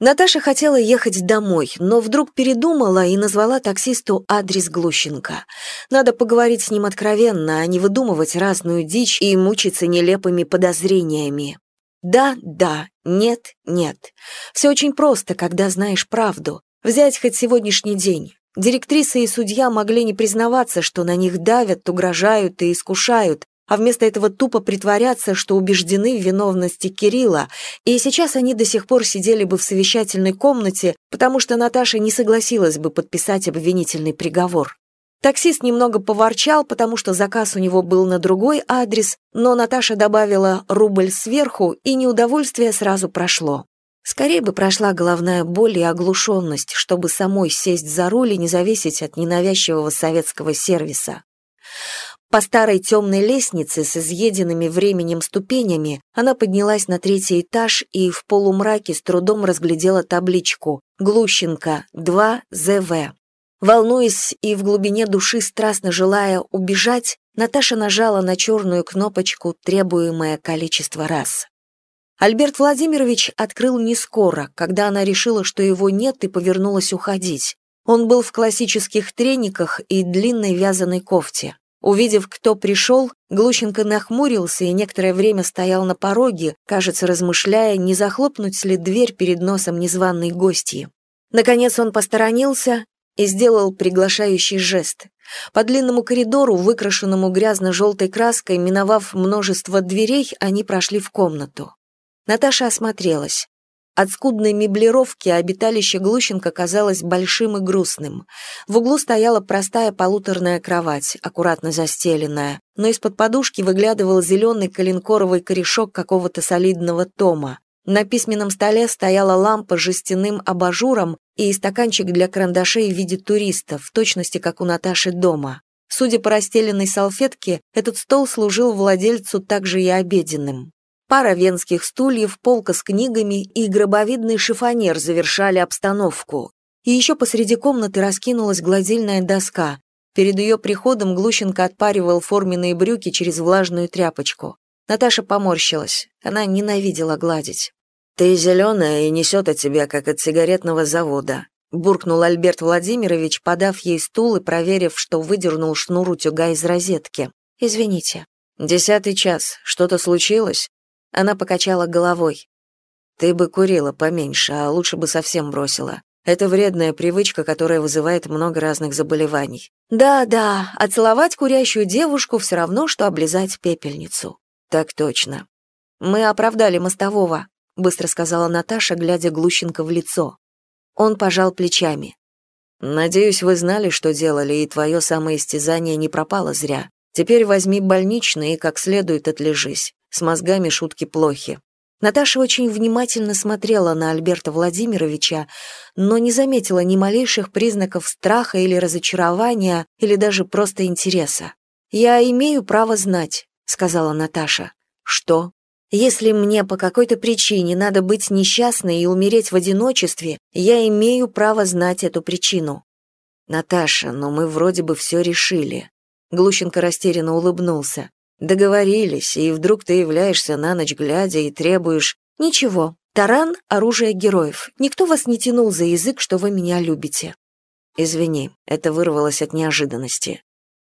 Наташа хотела ехать домой, но вдруг передумала и назвала таксисту адрес Глущенко. Надо поговорить с ним откровенно, а не выдумывать разную дичь и мучиться нелепыми подозрениями. Да, да, нет, нет. Все очень просто, когда знаешь правду. Взять хоть сегодняшний день. Директриса и судья могли не признаваться, что на них давят, угрожают и искушают, а вместо этого тупо притворяться, что убеждены в виновности Кирилла, и сейчас они до сих пор сидели бы в совещательной комнате, потому что Наташа не согласилась бы подписать обвинительный приговор. Таксист немного поворчал, потому что заказ у него был на другой адрес, но Наташа добавила рубль сверху, и неудовольствие сразу прошло. Скорее бы прошла головная боль и оглушенность, чтобы самой сесть за руль и не зависеть от ненавязчивого советского сервиса. По старой темной лестнице с изъеденными временем ступенями она поднялась на третий этаж и в полумраке с трудом разглядела табличку «Глущенко, 2 ЗВ». Волнуясь и в глубине души страстно желая убежать, Наташа нажала на черную кнопочку требуемое количество раз. Альберт Владимирович открыл не скоро, когда она решила, что его нет, и повернулась уходить. Он был в классических трениках и длинной вязаной кофте. Увидев, кто пришел, Глущенко нахмурился и некоторое время стоял на пороге, кажется, размышляя, не захлопнуть ли дверь перед носом незваной гостьи. Наконец он посторонился и сделал приглашающий жест. По длинному коридору, выкрашенному грязно-желтой краской, миновав множество дверей, они прошли в комнату. Наташа осмотрелась. От скудной меблировки обиталище Глущенко казалось большим и грустным. В углу стояла простая полуторная кровать, аккуратно застеленная, но из-под подушки выглядывал зеленый коленкоровый корешок какого-то солидного тома. На письменном столе стояла лампа с жестяным абажуром и стаканчик для карандашей в виде туриста, в точности как у Наташи дома. Судя по расстеленной салфетке, этот стол служил владельцу также и обеденным. Пара венских стульев, полка с книгами и гробовидный шифонер завершали обстановку. И еще посреди комнаты раскинулась гладильная доска. Перед ее приходом Глущенко отпаривал форменные брюки через влажную тряпочку. Наташа поморщилась. Она ненавидела гладить. «Ты зеленая и несет от тебя, как от сигаретного завода», буркнул Альберт Владимирович, подав ей стул и проверив, что выдернул шнур утюга из розетки. «Извините». «Десятый час. Что-то случилось?» Она покачала головой. «Ты бы курила поменьше, а лучше бы совсем бросила. Это вредная привычка, которая вызывает много разных заболеваний». «Да-да, а целовать курящую девушку все равно, что облизать пепельницу». «Так точно». «Мы оправдали мостового», — быстро сказала Наташа, глядя Глущенко в лицо. Он пожал плечами. «Надеюсь, вы знали, что делали, и твое самоистязание не пропало зря. Теперь возьми больничный и как следует отлежись. С мозгами шутки плохи. Наташа очень внимательно смотрела на Альберта Владимировича, но не заметила ни малейших признаков страха или разочарования, или даже просто интереса. «Я имею право знать», — сказала Наташа. «Что?» «Если мне по какой-то причине надо быть несчастной и умереть в одиночестве, я имею право знать эту причину». «Наташа, но мы вроде бы все решили». Глущенко растерянно улыбнулся. Договорились, и вдруг ты являешься на ночь глядя и требуешь «Ничего, таран — оружие героев. Никто вас не тянул за язык, что вы меня любите». Извини, это вырвалось от неожиданности.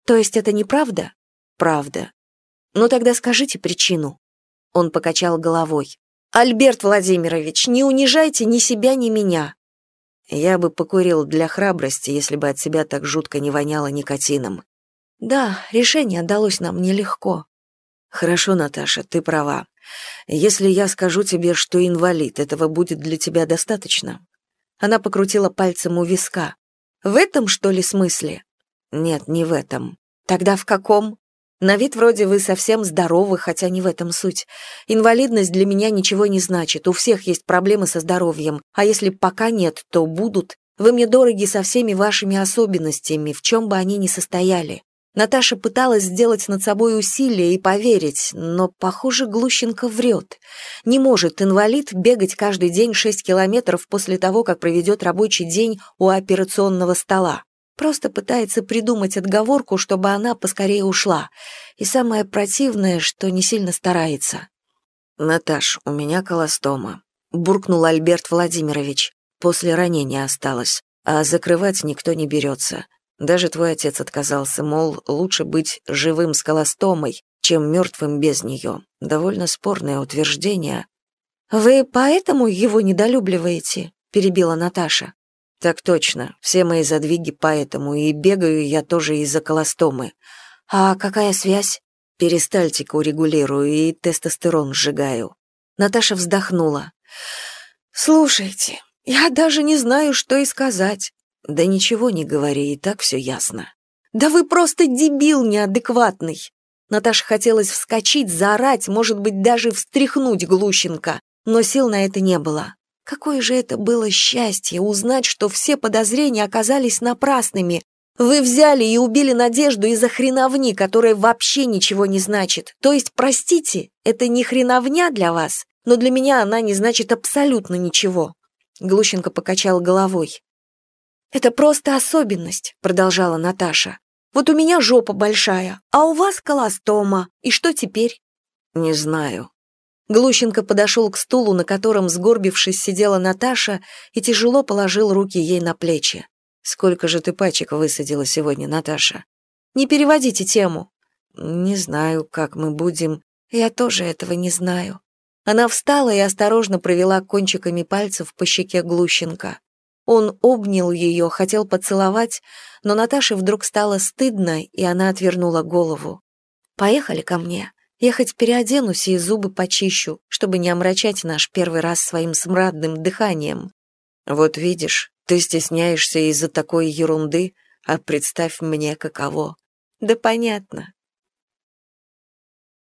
То есть это неправда? Правда. Ну тогда скажите причину. Он покачал головой. Альберт Владимирович, не унижайте ни себя, ни меня. Я бы покурил для храбрости, если бы от себя так жутко не воняло никотином. Да, решение далось нам нелегко. Хорошо, Наташа, ты права. Если я скажу тебе, что инвалид, этого будет для тебя достаточно? Она покрутила пальцем у виска. В этом, что ли, смысле? Нет, не в этом. Тогда в каком? На вид вроде вы совсем здоровы, хотя не в этом суть. Инвалидность для меня ничего не значит, у всех есть проблемы со здоровьем, а если пока нет, то будут. Вы мне дороги со всеми вашими особенностями, в чем бы они ни состояли. Наташа пыталась сделать над собой усилие и поверить, но, похоже, Глущенко врет. Не может инвалид бегать каждый день 6 километров после того, как проведет рабочий день у операционного стола. Просто пытается придумать отговорку, чтобы она поскорее ушла. И самое противное, что не сильно старается. «Наташ, у меня колостома», — буркнул Альберт Владимирович. После ранения осталось, а закрывать никто не берется. Даже твой отец отказался, мол, лучше быть живым с колостомой, чем мертвым без нее. Довольно спорное утверждение. «Вы поэтому его недолюбливаете?» — перебила Наташа. «Так точно. Все мои задвиги поэтому, и бегаю я тоже из-за колостомы. А какая связь?» «Перистальтику регулирую и тестостерон сжигаю». Наташа вздохнула. «Слушайте, я даже не знаю, что и сказать». «Да ничего не говори, и так все ясно». «Да вы просто дебил неадекватный!» Наташа хотелось вскочить, заорать, может быть, даже встряхнуть Глущенко, но сил на это не было. Какое же это было счастье узнать, что все подозрения оказались напрасными. Вы взяли и убили Надежду из-за хреновни, которая вообще ничего не значит. То есть, простите, это не хреновня для вас, но для меня она не значит абсолютно ничего. Глущенко покачал головой. «Это просто особенность», — продолжала Наташа. «Вот у меня жопа большая, а у вас колостома. И что теперь?» «Не знаю», Глущенко подошел к стулу, на котором, сгорбившись, сидела Наташа, и тяжело положил руки ей на плечи. «Сколько же ты пачек высадила сегодня, Наташа?» «Не переводите тему». «Не знаю, как мы будем...» «Я тоже этого не знаю». Она встала и осторожно провела кончиками пальцев по щеке Глущенко. Он обнял ее, хотел поцеловать, но Наташе вдруг стало стыдно, и она отвернула голову. «Поехали ко мне», я хоть переоденусь и зубы почищу, чтобы не омрачать наш первый раз своим смрадным дыханием. Вот видишь, ты стесняешься из-за такой ерунды, а представь мне каково. Да понятно,